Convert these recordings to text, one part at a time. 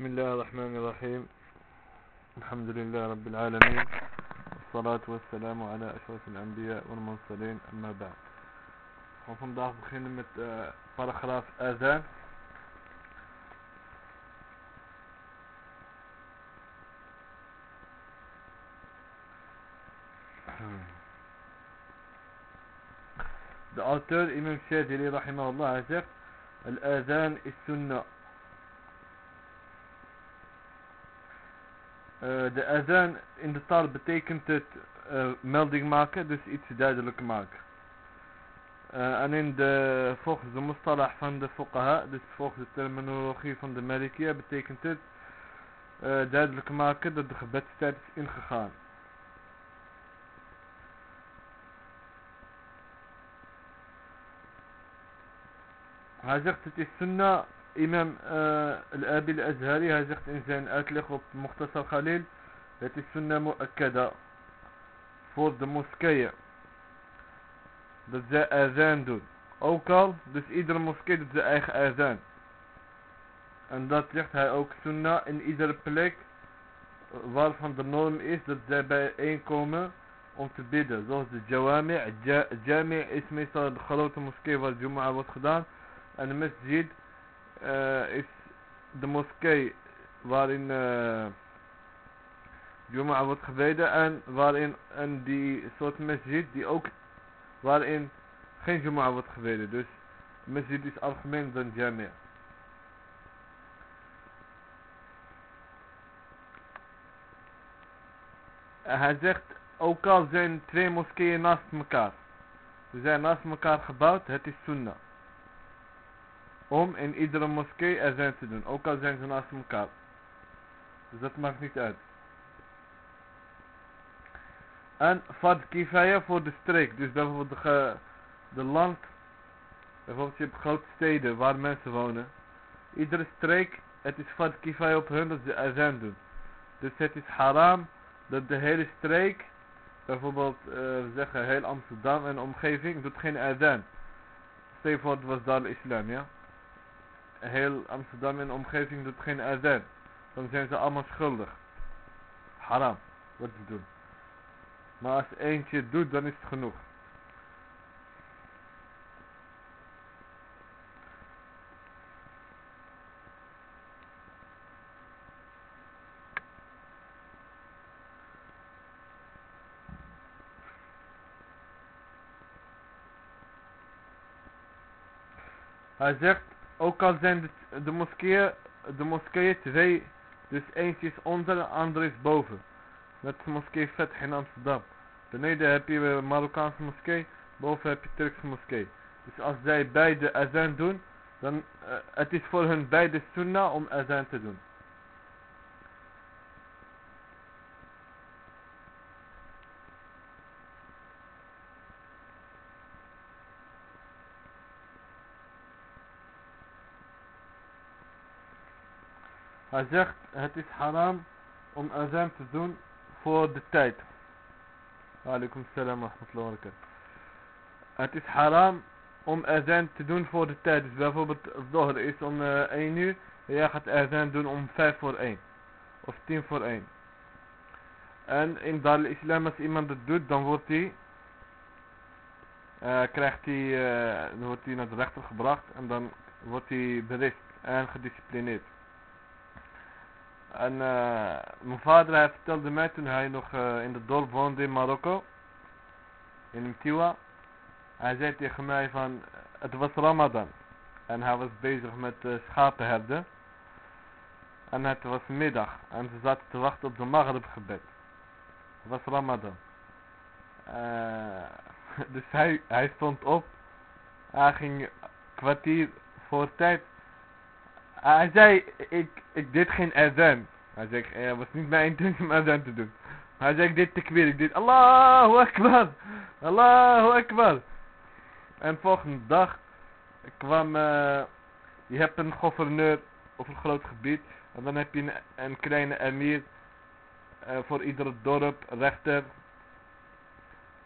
بسم الله الرحمن الرحيم. الحمد لله رب العالمين. والصلاة والسلام على أشرف الأنبياء والمرسلين. أما بعد. وفن ضعف خدمة آه، باراغراف أذان. The author Imam Shadili رحمه الله said الأذان السنة de azan in de taal betekent het uh, melding maken, dus iets duidelijk maken. Uh, en in de, volgens de mustalah van de fuqaha, dus volgens de terminologie van de Malikiya, betekent het duidelijk maken dat de gebedstijd is ingegaan. Hij zegt het is sunnah imam uh, al-Abi al-Azhari, hij zegt in zijn uitleg op Mukhtasar Khalil, het is sunnah mu'akkada voor de moskeeën. Dat zij azan doen. Ook al, dus iedere moskee doet zijn eigen azan. En dat zegt hij ook sunnah in iedere plek waarvan de norm is dat zij bijeenkomen om te bidden. Zoals de Jawami. Jami is meestal de grote moskee waar Jumu'ah wordt gedaan. En de masjid uh, is de moskee waarin uh, Jumu'ah wordt gebeden en waarin en die soort masjid die ook waarin geen Jumu'ah wordt gebeden. Dus masjid is algemeen dan Jamia. Hij zegt ook al zijn twee moskeeën naast elkaar. Ze zijn naast elkaar gebouwd, het is sunnah om in iedere moskee azan te doen. Ook al zijn ze naast elkaar. Dus dat maakt niet uit. En fad kifaya voor de streek. Dus bijvoorbeeld de, de land. Bijvoorbeeld je hebt grote steden waar mensen wonen. Iedere streek, het is fad kifaya op hun dat ze azan doen. Dus het is haram dat de hele streek, bijvoorbeeld uh, zeggen heel Amsterdam en omgeving, doet geen azan. Stel voor het was daar islam, ja heel Amsterdam en omgeving doet geen azan. Dan zijn ze allemaal schuldig. Haram, wat te doen. Maar als eentje het doet, dan is het genoeg. Hij zegt ook al zijn de, de moskeeën, de moskeeën twee, dus eentje is onder de andere is boven. Net de moskee Vet in Amsterdam. Beneden heb je een Marokkaanse moskee, boven heb je Turkse moskee. Dus als zij beide azan doen, dan uh, het is voor hun beide sunnah om azan te doen. Hij zegt het is haram om azan te doen voor de tijd. Alaikum salam wa Het is haram om azan te doen voor de tijd. Dus bijvoorbeeld Zohr is om uh, 1 uur. En jij gaat azan doen om 5 voor 1. Of 10 voor 1. En in Dar islam als iemand dat doet dan wordt hij uh, krijgt hij, uh, wordt hij naar de rechter gebracht en dan wordt hij berispt en gedisciplineerd. En uh, mijn vader hij vertelde mij toen hij nog uh, in de dorp woonde in Marokko. In Mtiwa. Hij zei tegen mij van, het was Ramadan. En hij was bezig met uh, schapenherden. En het was middag. En ze zaten te wachten op de Maghrib gebed. Het was Ramadan. dus hij, hij stond op. Hij ging kwartier voor tijd hij zei, ik, ik deed geen azan. Hij zei, het was niet mijn intentie om azan te doen. Hij zei, ik deed tekweer, ik deed Allahu Akbar, Allahu Akbar. En volgende dag kwam, uh, je hebt een gouverneur of een groot gebied. En dan heb je een, een kleine emir uh, voor ieder dorp, rechter.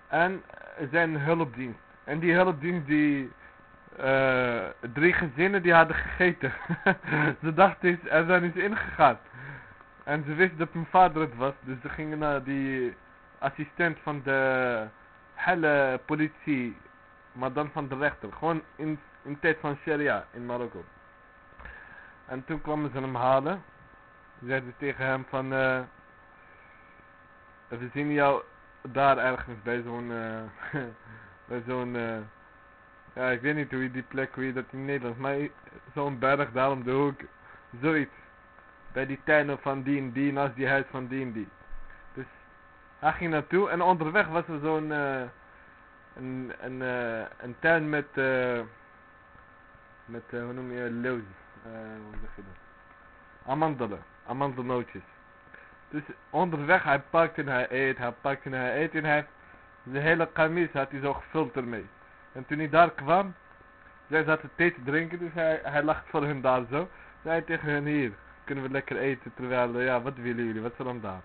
En zijn hulpdienst. En die hulpdienst die eh, drie gezinnen die hadden gegeten. ze dachten, er zijn is ingegaan. En ze wisten dat mijn vader het was. Dus ze gingen naar die assistent van de hele politie. Maar dan van de rechter. Gewoon in, in tijd van Sharia in Marokko. En toen kwamen ze hem halen. Zeiden tegen hem van... eh we zien jou daar ergens bij zo'n... eh bij zo'n... ja, ik weet niet hoe die plek, hoe dat in Nederland... Maar zo'n berg daar om de hoek. Zoiets. Bij die tuinen van die en die, naast die huis van die en die. Dus hij ging naartoe en onderweg was er zo'n... eh een, een, eh, een tuin met... eh met, eh, hoe noem je, leeuws. hoe zeg je dat? Amandelen. Amandelnootjes. Dus onderweg, hij pakt en hij eet, hij pakt en hij eet en hij de hele kamis had hij zo gevuld ermee. En toen hij daar kwam, zij zaten thee te drinken, dus hij, hij lacht voor hun daar zo. Zei tegen hen hier, kunnen we lekker eten, terwijl, eh, ja, wat willen jullie, wat is er dan daar?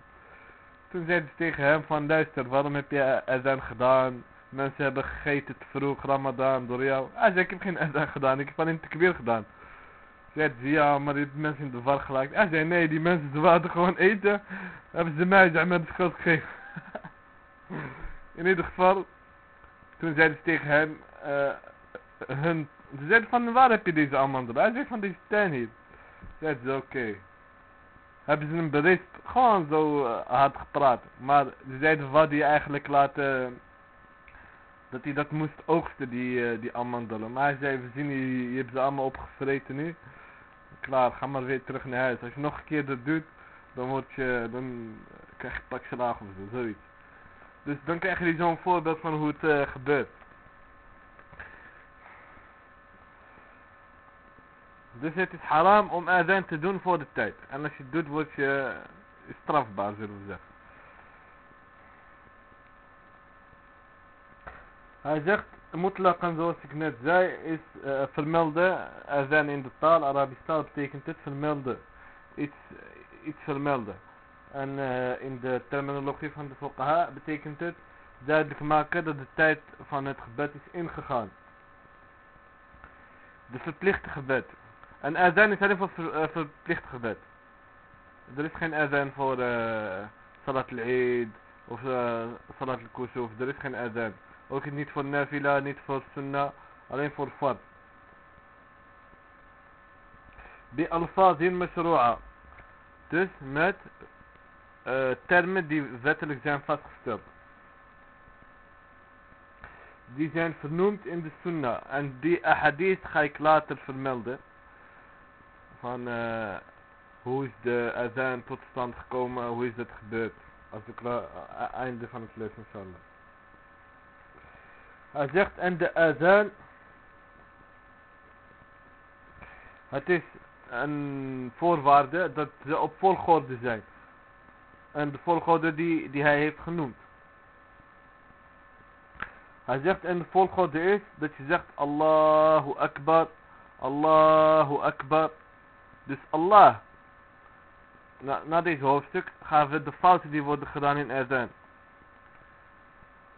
Toen zei ze tegen hem van, luister, waarom heb je azan gedaan? Mensen hebben gegeten te vroeg, ramadan, door jou. Hij zei, ik heb geen azan gedaan, ik heb alleen tekbir gedaan. Zei ze, ja, maar hebt mensen in de war gelijk. Hij zei, nee, die mensen, ze wilden gewoon eten. Hebben ze mij, zijn met de schuld gegeven. in ieder geval, toen zeiden ze tegen hem, eh, hun, ze zeiden van, waar heb je deze amandelen? Hij zei, van deze tuin hier. Zeiden ze, oké. Hebben ze hem berispt, gewoon zo eh, hard gepraat. Maar ze zeiden, wat hij eigenlijk laten, dat hij dat moest oogsten, die, eh, die amandelen. Maar hij zei, we zien, je, je hebt ze allemaal opgevreten nu. Klaar, ga maar weer terug naar huis. Als je nog een keer dat doet, dan word je, dan krijg je pak slaag of zo, zoiets. Dus dan krijg je zo'n voorbeeld van hoe het eh, gebeurt. Dus het is haram om adhan te doen voor de tijd. En als je het doet, word je eh, strafbaar, zullen we zeggen. Hij zegt, mutlaqan zoals ik net zei, is uh, vermelden, adhan in de taal, Arabisch taal betekent het vermelden. Iets, iets vermelden. En uh, in de terminologie van de fuqaha betekent het duidelijk maken dat de tijd van het gebed is ingegaan. De verplichte gebed. En azan is alleen voor uh, verplicht gebed. Er is geen azan voor uh, salat al-eid of salat al-kusuf. Er is geen azan. Ook niet voor nafila, niet voor sunnah. Alleen voor fard. Alfazin mashru'a. Dus met uh, termen die wettelijk zijn vastgesteld. Die zijn vernoemd in de sunnah. En die ahadith ga ik later vermelden. Van uh, hoe is de azan tot stand gekomen, hoe is dat gebeurd. Als ik uh, einde van het les inshallah. Hij zegt en de azan. Het is een voorwaarde dat ze op volgorde zijn. En de volgorde die, die hij heeft genoemd. Hij zegt en de volgorde is dat je zegt Allahu Akbar, Allahu Akbar. Dus Allah. Na, na deze hoofdstuk gaan we de fouten die worden gedaan in azan.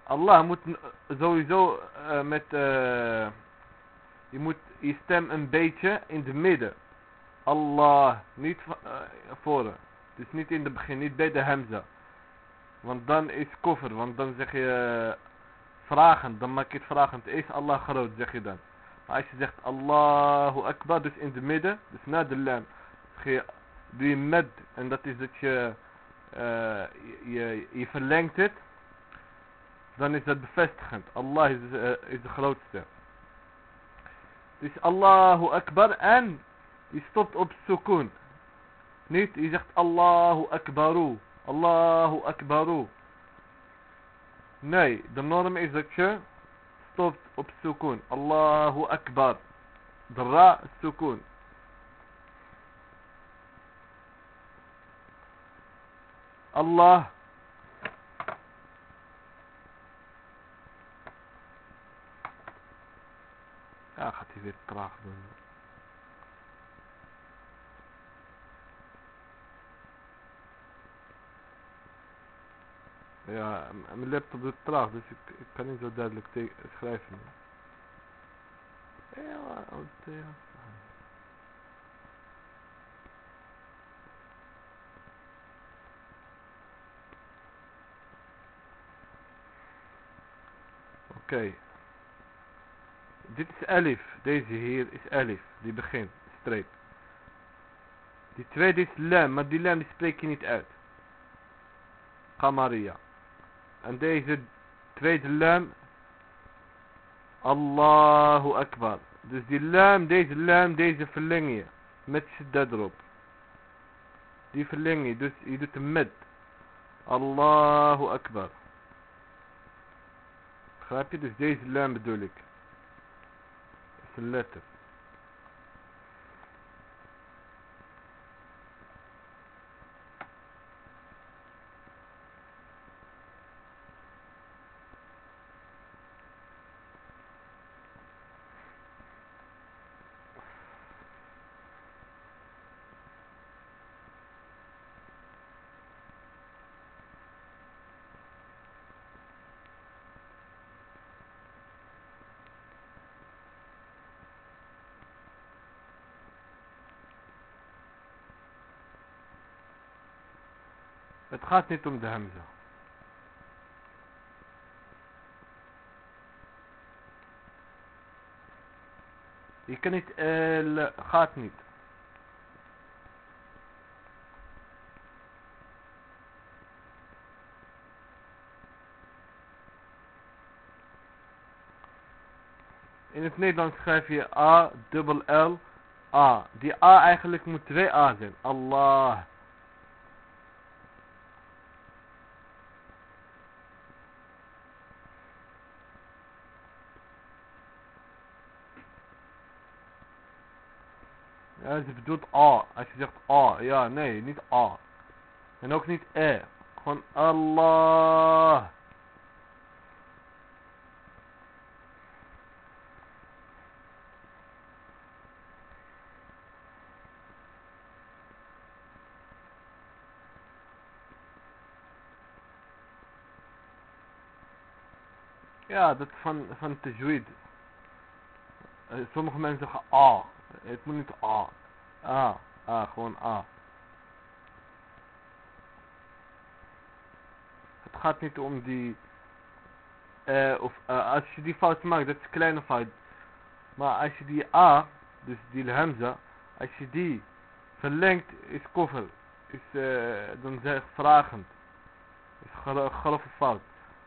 Allah moet sowieso uh, met, uh, je moet je stem een beetje in de midden. Allah, niet uh, voor. Dus niet in het begin, niet bij de hamza. Want dan is koffer, want dan zeg je vragen, dan maak je het vragend. Is Allah groot, zeg je dan. Maar als je zegt Allahu Akbar, dus in de midden, dus na de lam, je, doe je med. En dat is dat je, uh, je, je verlengt het. Dan is dat bevestigend. Allah is, uh, is de grootste. Dus Allahu Akbar en je stopt op sukoon. نيت إجخت الله أكبر الله أكبر. ناي دنور مع إجخت ستوفت بسكون الله أكبر. دراء السكون الله. آه، اخذت في التراخ Ja, mijn laptop doet traag, dus ik, ik kan niet zo duidelijk schrijven. Ja, ja. Oké. Dit is elif. Deze hier is elif. Die begint. Streep. Die tweede is lam. Maar die die spreek je niet uit. Qamaria. عند إيه تريد اللام. الله أكبر. دز دي اللام ديز اللام ديز في اللينية ما تشد اضرب دي في اللينية دوس يدو تمد الله أكبر. خابي دز ديز اللام بدولك. سلاتر. Het gaat niet om de hamza. Je kan niet, uh, gaat niet. In het Nederlands schrijf je A, dubbel L, A. Die A eigenlijk moet twee A zijn. Allah. Ja, ze bedoelt A. Als je zegt A. Ja, nee, niet A. En ook niet E. Gewoon Allah. Ja, dat van, van tajweed. Uh, sommige mensen zeggen A. Het moet niet A. A. A. Gewoon A. Het gaat niet om die... Uh, of uh, als je die fout maakt, dat is een kleine fout. Maar als je die A, dus die hamza, als je die verlengt, is koffer. Is, uh, dan zeg vragend. Is grove fout.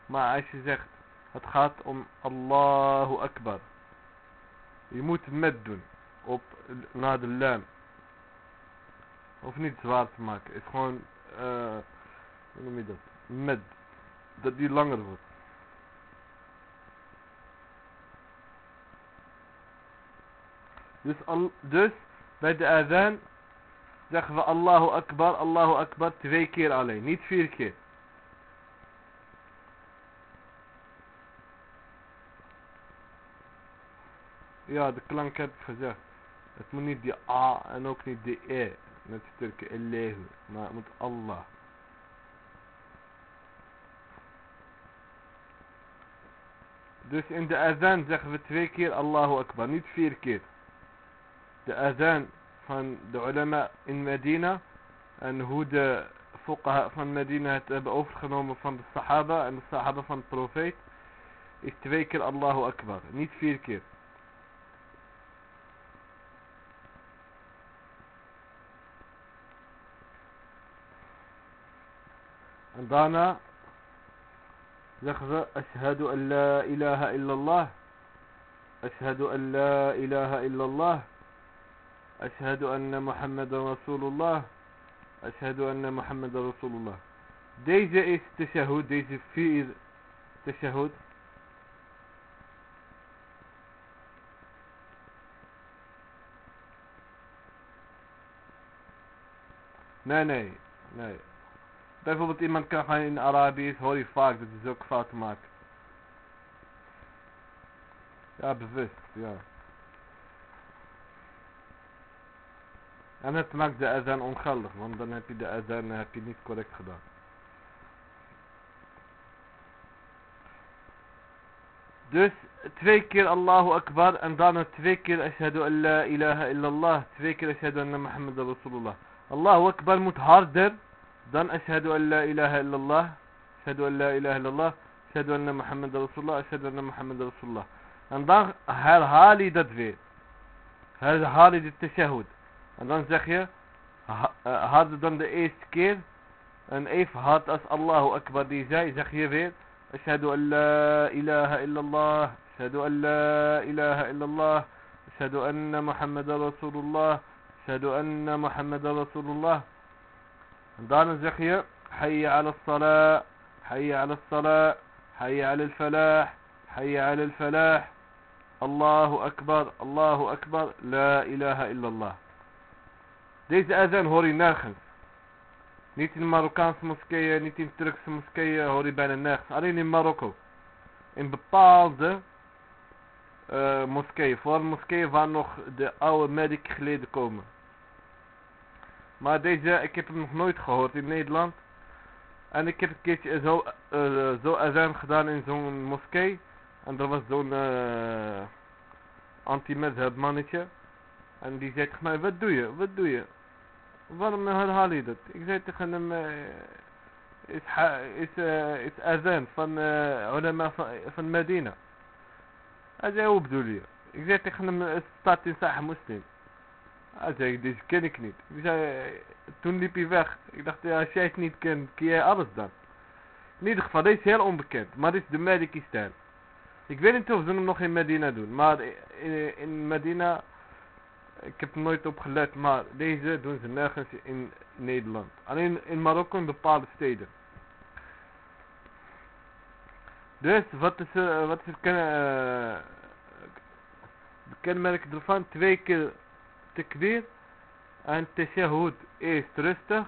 Maar als je zegt, het gaat om Allahu Akbar. Je moet met doen op naar de lam. Of niet zwaar te maken. Het is gewoon, uh, hoe noem je dat? Met. Dat die langer wordt. Dus, al, dus bij de adhan zeggen we Allahu Akbar, Allahu Akbar twee keer alleen. Niet vier keer. Ja, de klank heb ik gezegd. اتمنى دي ا انوكني دي اي ما تترك الله ما مت الله دوس ان اذان زخ بتفكير الله اكبر نيت في كير دي اذان فان دي علماء ان مدينة ان هو دي فقهاء فان مدينة بأوفر خنوم فان الصحابة ان الصحابة فان بروفيت اتفكير الله اكبر نيت في كير En daarna zeggen we Ashhadu an la ilaha illallah. Ashhadu an la ilaha illallah. Ashhadu anna Muhammadan Rasulullah. Ashhadu anna Muhammadan Rasulullah. Deze is tashahud, deze vier tashahud. Nee, nee, nee. Bijvoorbeeld iemand kan gaan in Arabisch, hoor je vaak dat hij ook fouten maakt. Ja, bewust, ja. En het maakt de azan ongeldig, want dan heb je de azan heb je niet correct gedaan. Dus twee keer Allahu Akbar en dan twee keer Ashhadu an la ilaha illallah. Twee keer Ashhadu anna Muhammad Rasulullah. Allahu Akbar moet harder dan eşhedü en la ilahe illallah eşhedü en la ilahe illallah eşhedü الله أشهد Resulullah eşhedü رسول الله Resulullah أن dan her hali de dve her hali de teşehud dan zeg je, had dan de eerste keer een had as Allahu Akbar die zei, zeg je weer, Ashhadu an la ilahe illallah, eşhedü en la ilahe illallah, eşhedü anna Muhammad Resulullah eşhedü anna Muhammad Resulullah دان زخية حي على الصلاة حي على الصلاة حي على الفلاح حي على الفلاح. الله أكبر الله أكبر لا إله إلا الله. ديز أذن هوري ناخن. نيت المروكان في مسكية نيت الترك مسكية هوري بان الناخن أريني ماروكو. إن بطال ببالد آه، مسكية فور مسكية فانوخ نوخ دي أول مالك خليد كومن Maar deze, ik heb hem nog nooit gehoord in Nederland. En ik heb een keertje zo, uh, zo azan gedaan in zo'n moskee. En er was zo'n uh, anti-medheb mannetje. En die zei tegen mij, wat doe je, wat doe je? Waarom herhaal je dat? Ik zei tegen hem, uh, is, is, uh, is azan van uh, ulama van, van Medina. Hij zei, hoe bedoel je? Ik zei tegen hem, het staat in Sahih Muslim. Hij zei, deze ken ik niet. Zei, toen liep hij weg. Ik dacht, ja, als jij het niet kent, ken jij alles dan. In ieder geval, deze is heel onbekend. Maar dit is de Medikistan. Ik weet niet of ze hem nog in Medina doen. Maar in, in Medina ik heb nooit op gelet, maar deze doen ze nergens in Nederland. Alleen in Marokko in bepaalde steden. Dus wat is, uh, wat is het ken, uh, kenmerk ervan? Twee keer tekweer en tashahud eerst rustig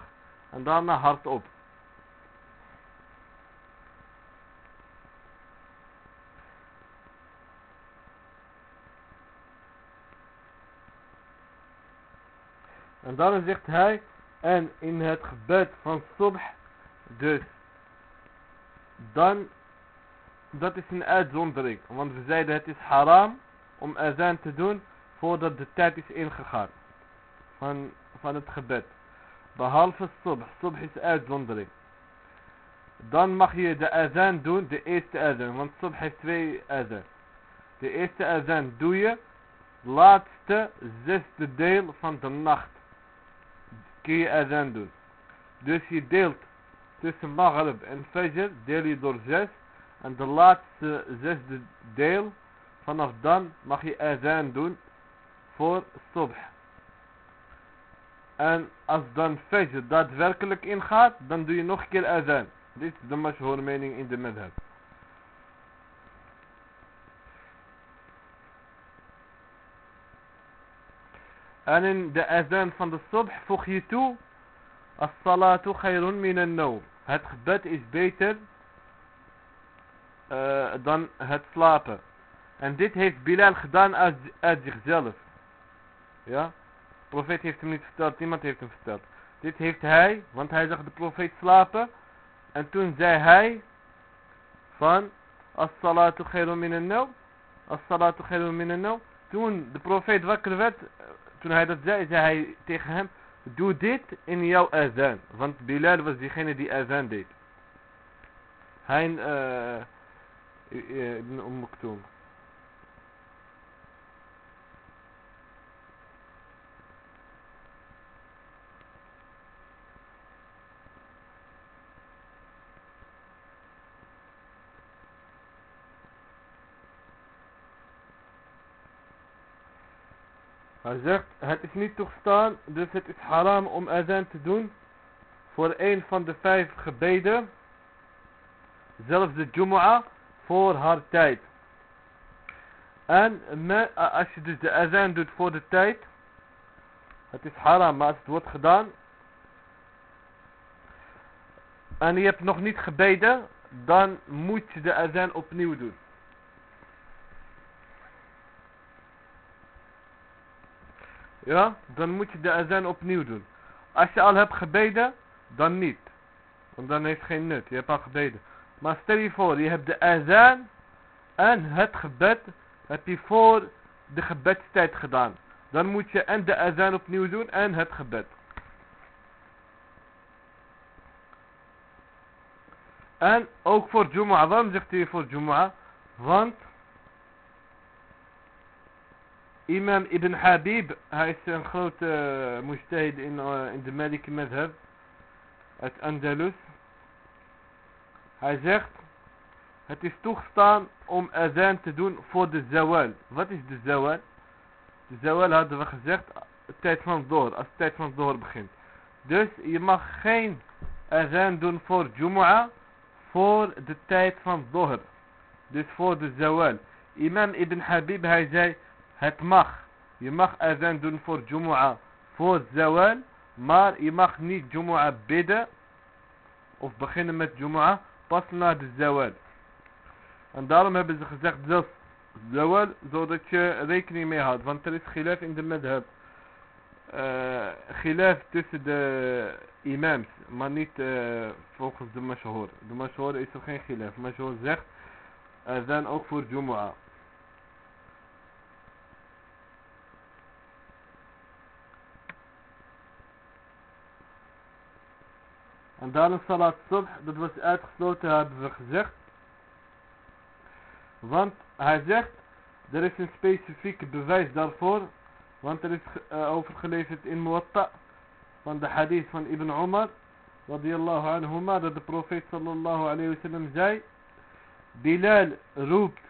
en daarna hardop. En dan zegt hij, en in het gebed van subh, dus, dan, dat is een uitzondering. Want we zeiden het is haram om azan te doen voordat de tijd is ingegaan. Van, van het gebed. Behalve subh. Subh is uitzondering. Dan mag je de azan doen, de eerste azan. Want subh heeft twee azan. De eerste azan doe je, laatste zesde deel van de nacht kun je azan doen. Dus je deelt tussen Maghrib en Fajr, deel je door zes. En de laatste zesde deel, vanaf dan mag je azan doen voor subh. En als dan Fajr daadwerkelijk ingaat, dan doe je nog een keer azan. Dit is de mashhoor mening in de madhab. En in de azan van de subh voeg je toe. As-salatu khayrun min nawm Het gebed is beter uh, dan het slapen. En dit heeft Bilal gedaan uit, uit zichzelf. Ja. De profeet heeft hem niet verteld. Niemand heeft hem verteld. Dit heeft hij. Want hij zag de profeet slapen. En toen zei hij. Van. As-salatu khayrun min As-salatu khayrun min Toen de profeet wakker werd toen hij dat zei, zei hij tegen hem, doe dit in jouw azan. Want Bilal was diegene die azan deed. Hij, uh, Ibn Umm. Hij zegt, het is niet toegestaan, dus het is haram om azan te doen voor een van de vijf gebeden. Zelfs de Jumu'ah voor haar tijd. En als je dus de azan doet voor de tijd, het is haram, maar als het wordt gedaan, en je hebt nog niet gebeden, dan moet je de azan opnieuw doen. Ja, dan moet je de azan opnieuw doen. Als je al hebt gebeden, dan niet. Want dan heeft het geen nut. Je hebt al gebeden. Maar stel je voor, je hebt de azan en het gebed heb je voor de gebedstijd gedaan. Dan moet je en de azan opnieuw doen en het gebed. En ook voor Jumu'ah. Waarom zegt hij voor Jumu'ah? Want Imam Ibn Habib, hij is een grote uh, mujtahid in, uh, in de Maliki madhab uit Andalus. Hij zegt, het is toegestaan om azan te doen voor de zawal. Wat is de zawal? De zawal hadden we gezegd, tijd van door, als tijd van door begint. Dus je mag geen azan doen voor Jumu'ah voor de tijd van Dohr. Dus voor de zawal. Imam Ibn Habib hij zei het mag. Je mag azan doen voor Jumu'ah voor zawal. Maar je mag niet Jumu'ah bidden. Of beginnen met Jumu'ah pas na de zawal. En daarom hebben ze gezegd zelfs zawal zodat je rekening mee houdt. Want er is gilaf in de madhab. Uh, khilaf tussen de imams, maar niet uh, volgens de mashhoor. De mashhoor is er geen khilaf. Mashhoor zegt, er zijn ook voor Jumu'ah. En daarom salat subh, dat was uitgesloten hebben we gezegd. Want hij zegt, er is een specifieke bewijs daarvoor want er is uh, overgeleverd in Muwatta van de hadith van Ibn Umar radiyallahu anhuma dat de profeet sallallahu alayhi wasallam zei Bilal roept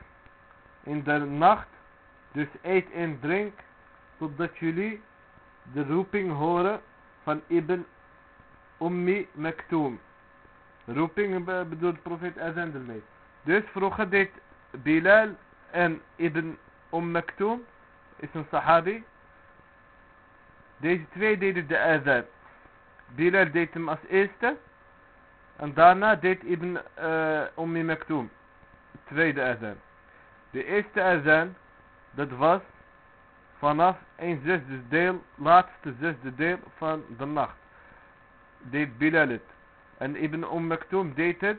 in de nacht dus eet en drink totdat jullie de roeping horen van Ibn Ummi Maktoum roeping bedoelt profeet Azan ermee dus vroeger deed Bilal en Ibn Umm Maktoum is een sahabi Deze twee deden de azan. Bilal deed hem als eerste. En daarna deed Ibn uh, Ummi Maktoum. Tweede azan. De eerste azan. Dat was vanaf een zesde deel. Laatste zesde deel van de nacht. Deed Bilal het. En Ibn Umm Maktoum deed het.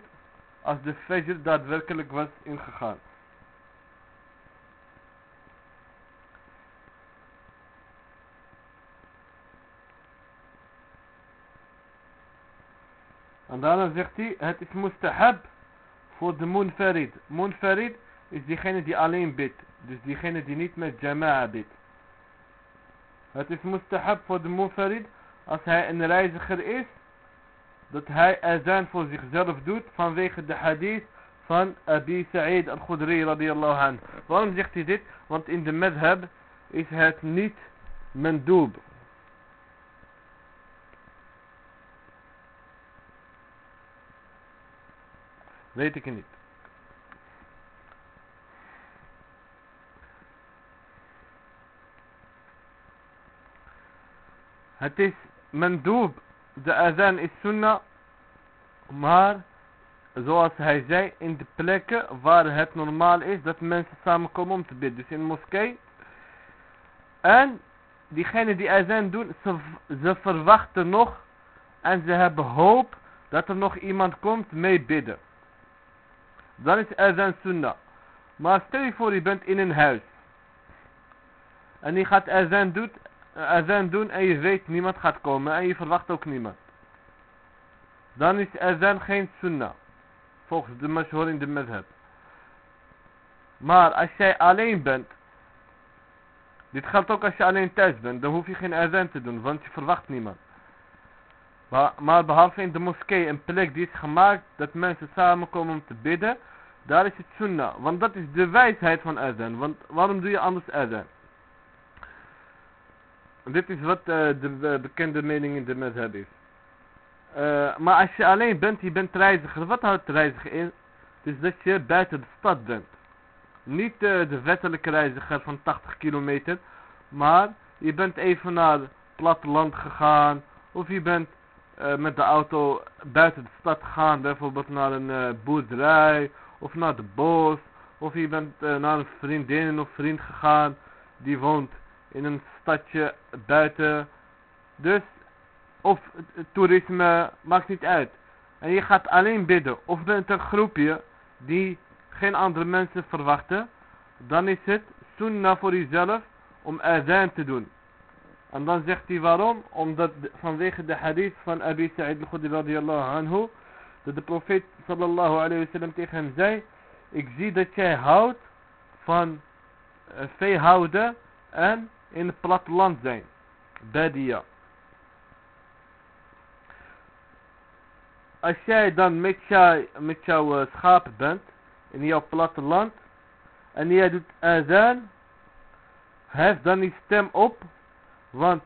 Als de fajr daadwerkelijk was ingegaan. En daarna zegt hij, het is mustahab voor de munfarid. Munfarid is diegene die alleen bidt. Dus diegene die niet met jama'a bidt. Het is mustahab voor de munfarid als hij een reiziger is. Dat hij azan voor zichzelf doet vanwege de hadith van Abi Sa'id al-Khudri radiyallahu anhu. Waarom zegt hij dit? Want in de madhab is het niet mendoob. Weet ik niet. Het is mendoob. De azan is sunnah. Maar zoals hij zei in de plekken waar het normaal is dat mensen samenkomen om te bidden. Dus in de moskee. En diegenen die azan doen, ze, verwachten nog en ze hebben hoop dat er nog iemand komt mee bidden. Dan is azan sunnah. Maar stel je voor je bent in een huis. En je gaat azan, doet, azan doen en je weet niemand gaat komen. En je verwacht ook niemand. Dan is azan geen sunnah. Volgens de mashhoor in de madhab. Maar als jij alleen bent. Dit geldt ook als je alleen thuis bent. Dan hoef je geen azan te doen. Want je verwacht niemand. Maar behalve in de moskee, een plek die is gemaakt dat mensen samenkomen om te bidden, daar is het sunnah. Want dat is de wijsheid van azan. Want waarom doe je anders azan? Dit is wat uh, de bekende mening in de madhab is. Uh, maar als je alleen bent, je bent reiziger. Wat houdt reiziger in? Is dat je buiten de stad bent. Niet de wettelijke reiziger van 80 kilometer. Maar je bent even naar het platteland gegaan. Of je bent met de auto buiten de stad gaan, bijvoorbeeld naar een boerderij of naar de bos, of je bent naar een vriendin of vriend gegaan die woont in een stadje buiten, dus, of toerisme, maakt niet uit. En je gaat alleen bidden, of met een groepje die geen andere mensen verwachten, dan is het sunnah voor jezelf om adhan te doen. En dan zegt hij waarom? Omdat vanwege de hadith van Abi Sa'id al-Khudri radiyallahu anhu, dat de profeet sallallahu alayhi wa sallam tegen hem zei, ik zie dat jij houdt van uh, veehouden en in het platteland zijn. Badia. Als jij dan met, jou, met jouw uh, schapen bent, in jouw platteland, en jij doet azan, hef dan die stem op, want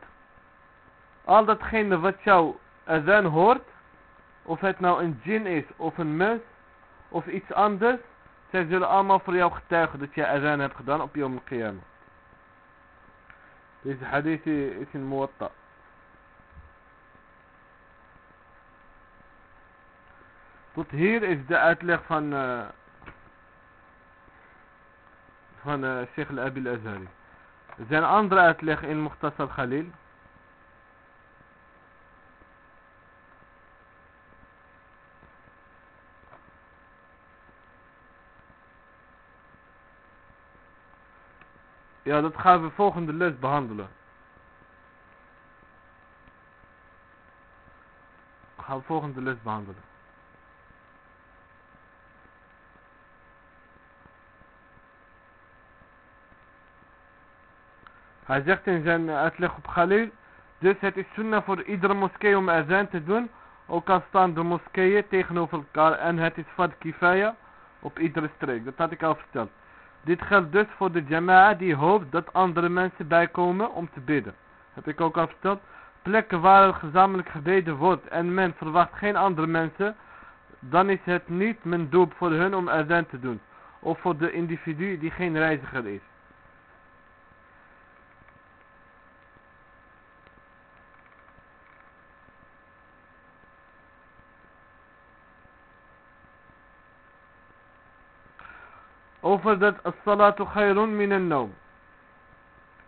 al datgene wat jouw azan hoort, of het nou een djinn is, of een mens, of iets anders, zij zullen allemaal voor jou getuigen dat jij azan hebt gedaan op Yom Qiyamah. Deze hadith is in Muwatta. Tot hier is de uitleg van uh, van uh, Sheikh al-Abi al-Azhari. Er zijn andere uitleg in Mukhtasar Khalil. Ja, dat gaan we volgende les behandelen. Gaan we volgende les behandelen. Hij zegt in zijn uitleg op Khalil. Dus het is sunnah voor iedere moskee om azan te doen. Ook al staan de moskeeën tegenover elkaar. En het is fad kifaya op iedere streek. Dat had ik al verteld. Dit geldt dus voor de jama'a die hoopt dat andere mensen bijkomen om te bidden. Heb ik ook al verteld. Plekken waar er gezamenlijk gebeden wordt en men verwacht geen andere mensen. Dan is het niet mijn doel voor hun om azan te doen. Of voor de individu die geen reiziger is. Over dat as-salatu khayrun min an-nawm.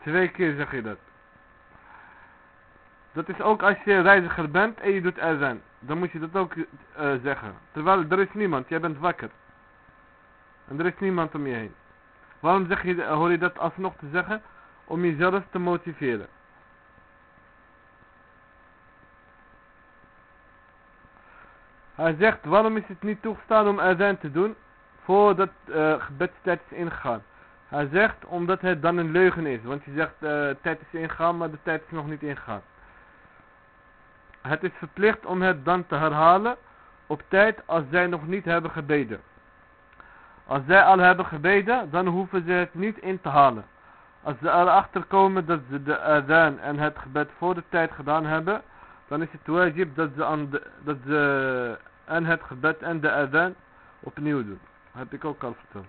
Twee keer zeg je dat. Dat is ook als je reiziger bent en je doet azan. Dan moet je dat ook uh, zeggen. Terwijl er is niemand, jij bent wakker. En er is niemand om je heen. Waarom zeg je, hoor je dat alsnog te zeggen? Om jezelf te motiveren. Hij zegt, waarom is het niet toegestaan om azan te doen? Voordat uh, gebedstijd is ingegaan. Hij zegt omdat het dan een leugen is. Want je zegt uh, tijd is ingegaan, maar de tijd is nog niet ingegaan. Het is verplicht om het dan te herhalen op tijd als zij nog niet hebben gebeden. Als zij al hebben gebeden, dan hoeven ze het niet in te halen. Als ze erachter komen dat ze de adhan en het gebed voor de tijd gedaan hebben, dan is het wajib dat ze, dat ze en het gebed en de adhan opnieuw doen. Heb ik ook al verteld.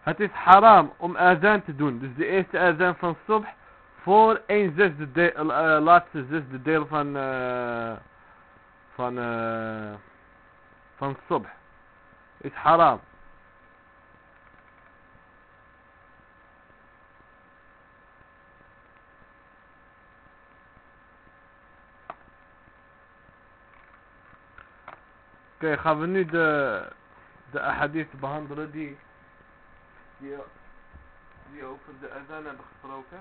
Het is haram om azan te doen. Dus de eerste azan van subh voor een zesde deel, uh, laatste zesde deel van uh, van uh, van subh. Is haram. Oké, gaan we nu de, de ahadith behandelen die, die, die over de azan hebben gesproken.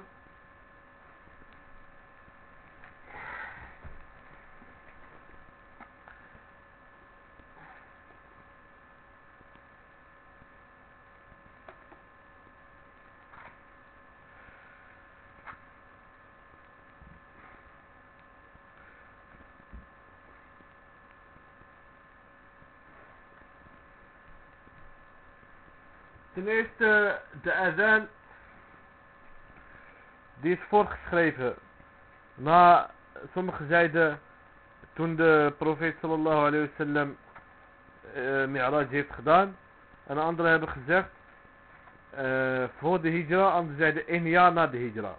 Ten eerste de azan. Die is voorgeschreven. Maar sommigen zeiden. Toen de profeet sallallahu alayhi wa sallam. Uh, Mi'raj heeft gedaan. En anderen hebben gezegd. Uh, voor de hijra. Anderen zeiden één jaar na de hijra.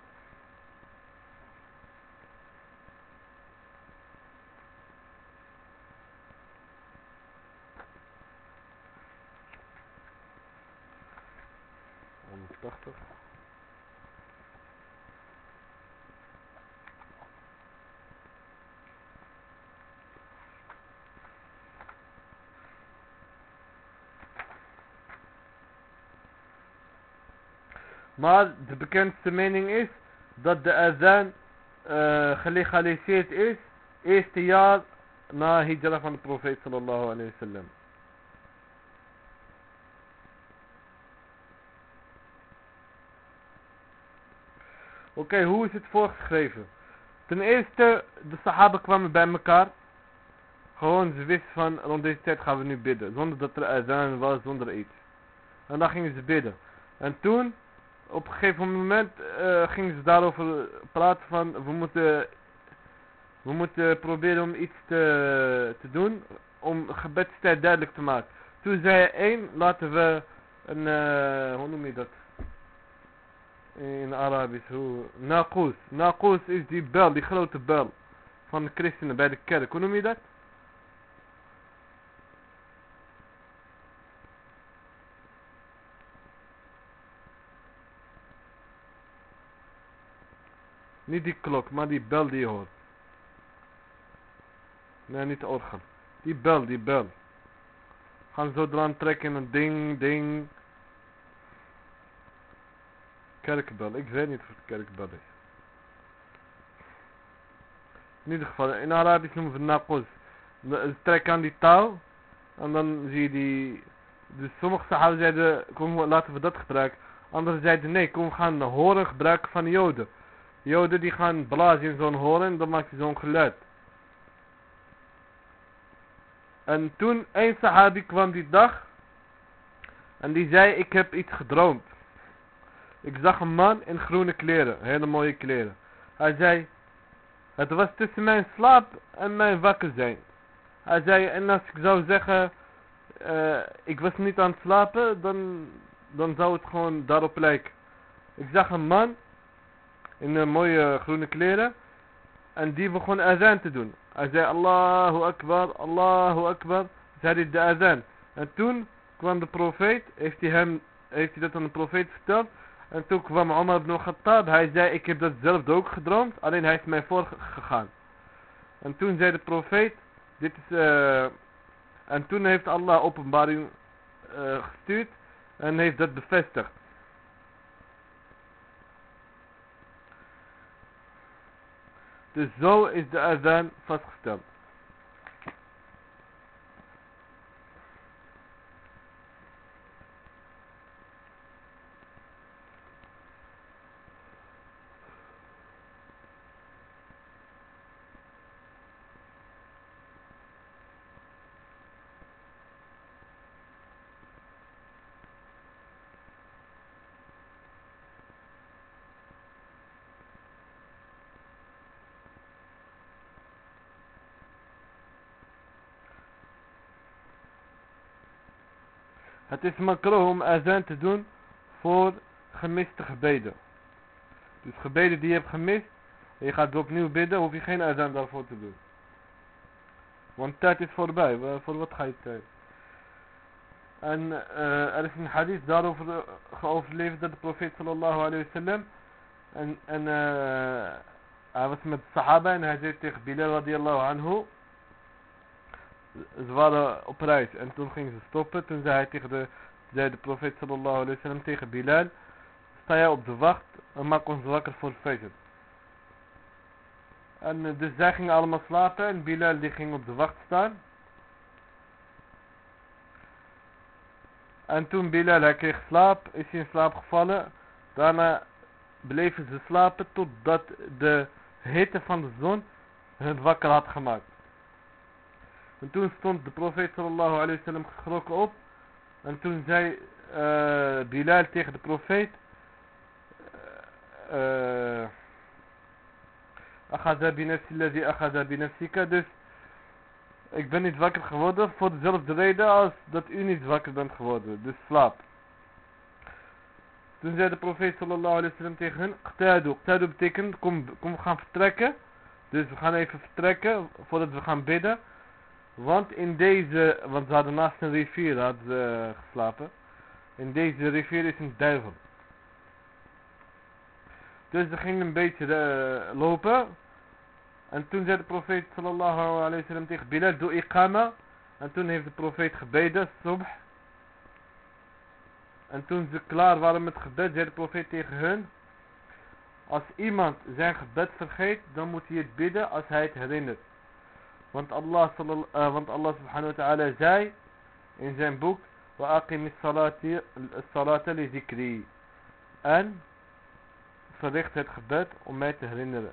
Maar de bekendste mening is dat de azan uh, gelegaliseerd is, eerste jaar na hijra van de profeet sallallahu alayhi wa sallam. Oké, hoe is het voorgeschreven? Ten eerste, de sahaba kwamen bij elkaar. Gewoon, ze wisten van, rond deze tijd gaan we nu bidden. Zonder dat er azan was, zonder iets. En dan gingen ze bidden. En toen, op een gegeven moment, uh, gingen ze daarover praten van, we moeten, we moeten proberen om iets te, te doen, om gebedstijd duidelijk te maken. Toen zei één, laten we een, uh, hoe noem je dat? In Arabisch, hoe, Naqus. Naqus is die bel, die grote bel van de christenen bij de kerk. Hoe noem je dat? Niet die klok, maar die bel die je hoort. Nee, niet orgel. Die bel, die bel. Gaan zo eraan trekken en ding, ding. Kerkbel. Ik weet niet het kerkbel is. In ieder geval, in Arabisch noemen we naqus. Trek aan die touw. En dan zie je die... Dus sommige sahaba zeiden, kom laten we dat gebruiken. Anderen zeiden nee, kom gaan horen gebruiken van de joden. Joden die gaan blazen in zo'n horen en dan maakt hij zo'n geluid. En toen een sahabi kwam die dag. En die zei ik heb iets gedroomd. Ik zag een man in groene kleren. Hele mooie kleren. Hij zei. Het was tussen mijn slaap en mijn wakker zijn. Hij zei. En als ik zou zeggen. Uh, ik was niet aan het slapen. Dan, dan zou het gewoon daarop lijken. Ik zag een man. In een mooie groene kleren. En die begon azan te doen. Hij zei Allahu Akbar. Allahu Akbar. Zei hij de azan. En toen kwam de profeet. Heeft hij, hem, heeft hij dat aan de profeet verteld. En toen kwam Omar ibn Khattab. Hij zei, ik heb dat zelf ook gedroomd. Alleen hij is mij voorgegaan. En toen zei de profeet. Dit is... Uh, en toen heeft Allah openbaring uh, gestuurd. En heeft dat bevestigd. Dus zo is de azan vastgesteld. Is makro om azan te doen voor gemiste gebeden. Dus gebeden die je hebt gemist, en je gaat opnieuw bidden, hoef je geen azan daarvoor te doen. Want tijd is voorbij, voor wat ga je tijd? En uh, er is een hadith daarover uh, geoverleverd dat de profeet sallallahu alayhi wa sallam en, en uh, hij was met sahaba en hij zei tegen Bilal radiallahu anhu ze waren op reis en toen gingen ze stoppen. Toen zei hij tegen de, zei de profeet sallallahu alayhi wa tegen Bilal. Sta jij op de wacht en maak ons wakker voor feest. En eh, dus zij gingen allemaal slapen en Bilal die ging op de wacht staan. En toen Bilal kreeg slaap, is hij in slaap gevallen. Daarna bleven ze slapen totdat de hitte van de zon hun wakker had gemaakt. En toen stond de profeet sallallahu alayhi wa sallam geschrokken op. En toen zei uh, Bilal tegen de profeet. Akhada binafsi lazi binafsika. Dus ik ben niet wakker geworden voor dezelfde reden als dat u niet wakker bent geworden. Dus slaap. Toen zei de profeet sallallahu alayhi wa sallam tegen hen. Qtadu. Qtadu betekent kom, kom we gaan vertrekken. Dus we gaan even vertrekken voordat we gaan bidden. Want in deze, want ze hadden naast een rivier hadden ze geslapen. In deze rivier is een duivel. Dus ze gingen een beetje uh, lopen. En toen zei de profeet sallallahu alayhi wa sallam tegen Bilal, doe iqama. En toen heeft de profeet gebeden, subh. En toen ze klaar waren met gebed, zei de profeet tegen hun. Als iemand zijn gebed vergeet, dan moet hij het bidden als hij het herinnert. Want Allah, uh, want Allah subhanahu wa ta'ala zei in zijn boek. Salata li zikri. En verricht het gebed om mij te herinneren.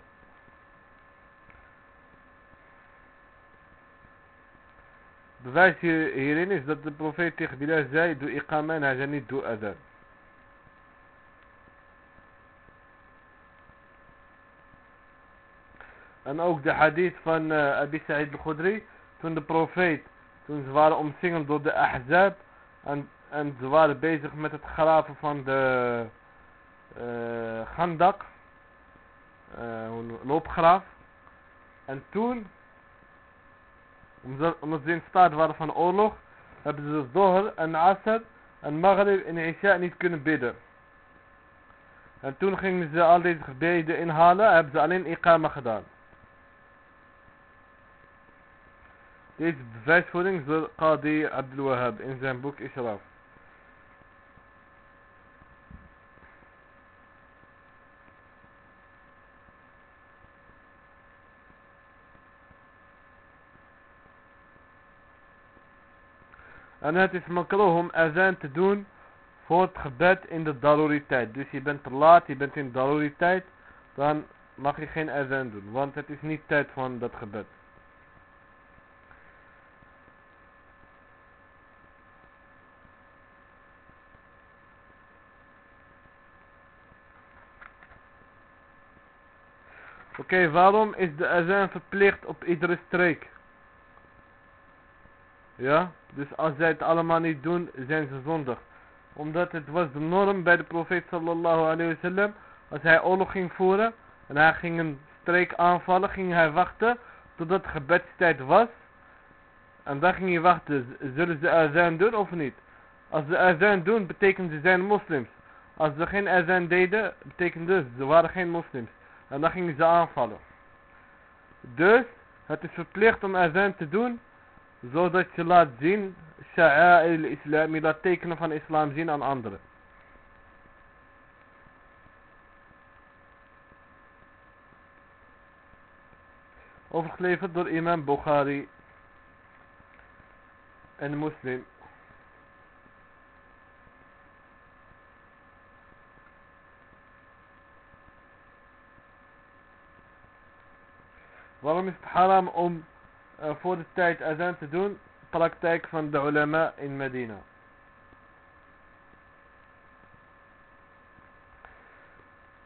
Bewijs hierin is dat de profeet tegen Bilal zei, doe iqama en hij zei niet, doe adhan. En ook de hadith van uh, Abi Sa'id al-Khudri, toen de profeet, toen ze waren omsingeld door de Ahzab, en, en ze waren bezig met het graven van de uh, Gandak, uh, loopgraaf. En toen omdat ze in staat waren van oorlog, hebben ze Zohr en Asr en Maghrib en Isha niet kunnen bidden. En toen gingen ze al deze gebeden inhalen, hebben ze alleen Iqama gedaan. Deze bewijsvoering is door Qadi Abdul Wahab in zijn boek Ishraf. En het is makroh om azan te doen voor het gebed in de daruriteit. Dus je bent te laat, je bent in daruriteit, dan mag je geen azan doen. Want het is niet tijd van dat gebed. Oké, waarom is de azan verplicht op iedere streek? Ja, dus als zij het allemaal niet doen, zijn ze zondig. Omdat het was de norm bij de profeet sallallahu alayhi wasallam. Als hij oorlog ging voeren en hij ging een streek aanvallen, ging hij wachten totdat gebedstijd was. En dan ging hij wachten, zullen ze azan doen of niet? Als ze azan doen, betekent ze zijn moslims. Als ze geen azan deden, betekende ze waren geen moslims. En dan gingen ze aanvallen. Dus, het is verplicht om azan te doen zodat je laat zien, sha'a'il islam, je laat tekenen van islam zien aan anderen. Overgeleverd door imam Bukhari en moslim. Waarom is het haram om uh, voor de tijd azan te doen, praktijk van de ulama in Medina.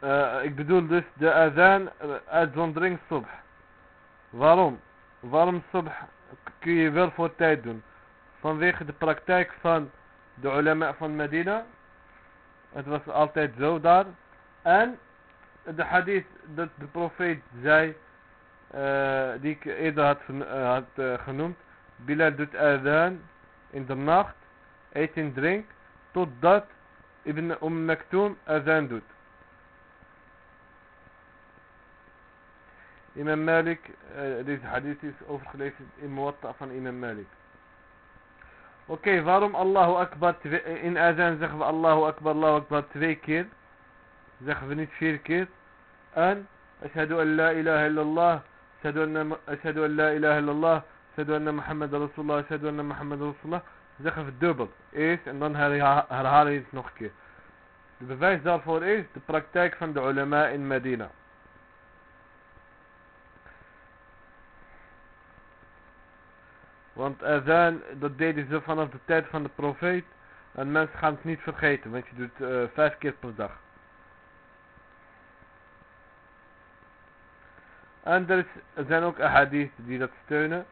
Uh, ik bedoel dus de azan uh, uitzondering subh. Waarom? Waarom subh kun je wel voor tijd doen? Vanwege de praktijk van de ulama van Medina. Het was altijd zo daar. En de hadith dat de profeet zei uh, die ik eerder had, uh, had uh, genoemd. Bilal doet adhan in de nacht, eet en drinkt, totdat Ibn Umm Maktoum adhan doet. Imam Malik, deze hadith is overgeleverd in Muwatta van Imam Malik. Oké, waarom Allahu Akbar, in azan zeggen we Akbar, Allahu Akbar twee keer. Zeggen we niet vier keer. En, Ashhadu an la ilaha illallah. أشهد أن أشهد أن لا إله إلا الله أشهد أن محمد رسول الله أشهد أن محمد رسول الله zeggen we dubbel. Eerst en dan herhalen we het nog een keer. De bewijs daarvoor is de praktijk van de ulama in Medina. Want azan, dat deden ze vanaf de tijd van de profeet. En mensen gaan het niet vergeten, want je doet uh, vijf keer per dag. En er, er zijn ook ahadith die dat steunen.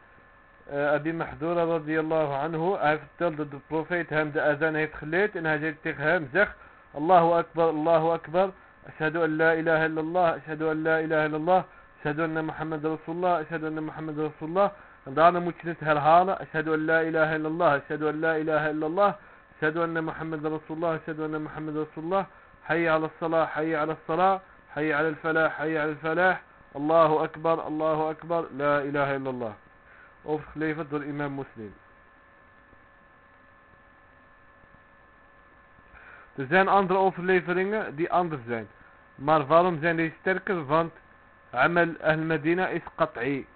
Uh, Abi Mahdura radiyallahu anhu, hij vertelt dat de profeet hem de azan heeft geleerd en hij zei tegen hem, zeg Allahu Akbar, Allahu Akbar, ashhadu an la ilaha illallah, ashhadu an la ilaha illallah, ashhadu anna Muhammad Rasulullah, ashhadu anna Muhammad Rasulullah. En daarna moet je het herhalen, ashhadu an la ilaha illallah, ashhadu an la ilaha illallah, ashhadu anna Muhammad Rasulullah, ashhadu anna Muhammad Rasulullah, hayya ala salah, hayya ala salah, hayya ala al-falah, hayya ala al-falah. Allahu Akbar, Allahu Akbar, La ilaha illallah. Overgeleverd door imam Muslim. Er zijn andere overleveringen die anders zijn. Maar waarom zijn die sterker? Want Amal al-Medina is qat'i.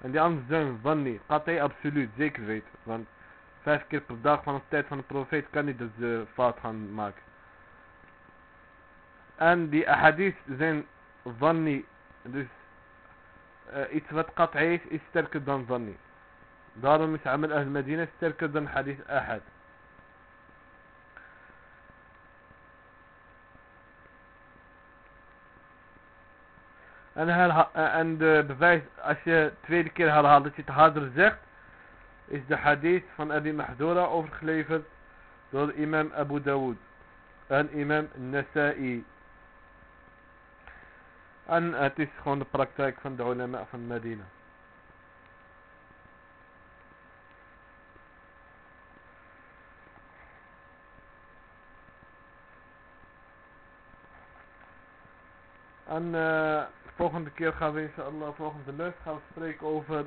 En die anderen zijn wanni. Qat'i absoluut, zeker weten. Want vijf keer per dag van de tijd van de profeet kan niet dat ze fout gaan maken. En die ahadith zijn ظني آه، إثبات قطعيش استركد دان ظني. دار مش عمل أهل المدينة استركد دان حديث أحد. أنا هل آه، عند بفايس أشياء تفيد كير هل هل تحاضر زخت ذا حديث فان أبي محذورة أو خليفة دور إمام أبو داوود الإمام النسائي. En het is gewoon de praktijk van de ulama van Medina. En uh, volgende keer gaan we inshallah, volgende les gaan we spreken over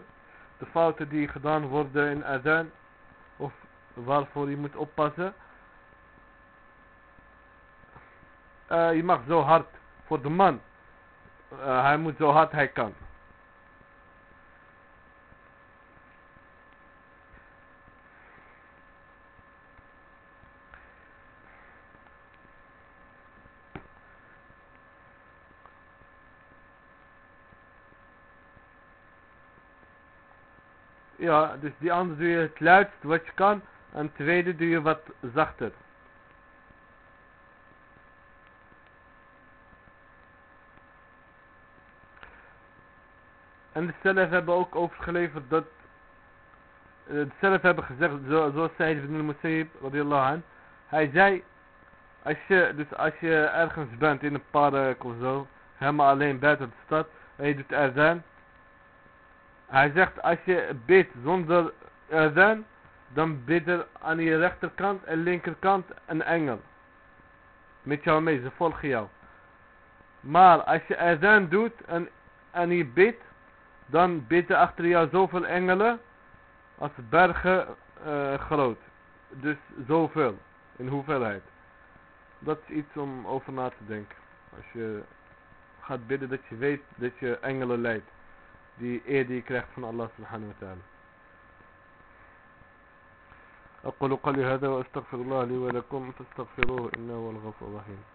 de fouten die gedaan worden in adhan. Of waarvoor je moet oppassen. Uh, je mag zo hard voor de man. Uh, hij moet zo hard hij kan. Ja, dus die andere doe je het luidst wat je kan. En tweede doe je wat zachter. En de zelf hebben ook overgeleverd dat eh, de zelf hebben gezegd, zo, zoals zei ibn al-Musayyib, radiallahu anh. Hij zei, als je, dus als je ergens bent in een park of zo, helemaal alleen buiten de stad, en je doet erzijn, hij zegt als je bidt zonder adhan, dan bidt er aan je rechterkant en linkerkant een engel. Met jou mee, ze volgen jou. Maar als je adhan doet en, en je bidt, dan bidden achter jou zoveel engelen als bergen uh, groot. Dus zoveel in hoeveelheid. Dat is iets om over na te denken. Als je gaat bidden dat je weet dat je engelen leidt. دي ايه دي كراخ من الله سبحانه وتعالى أقول قولي هذا وأستغفر الله لي ولكم فاستغفروه إنه هو الغفور الرحيم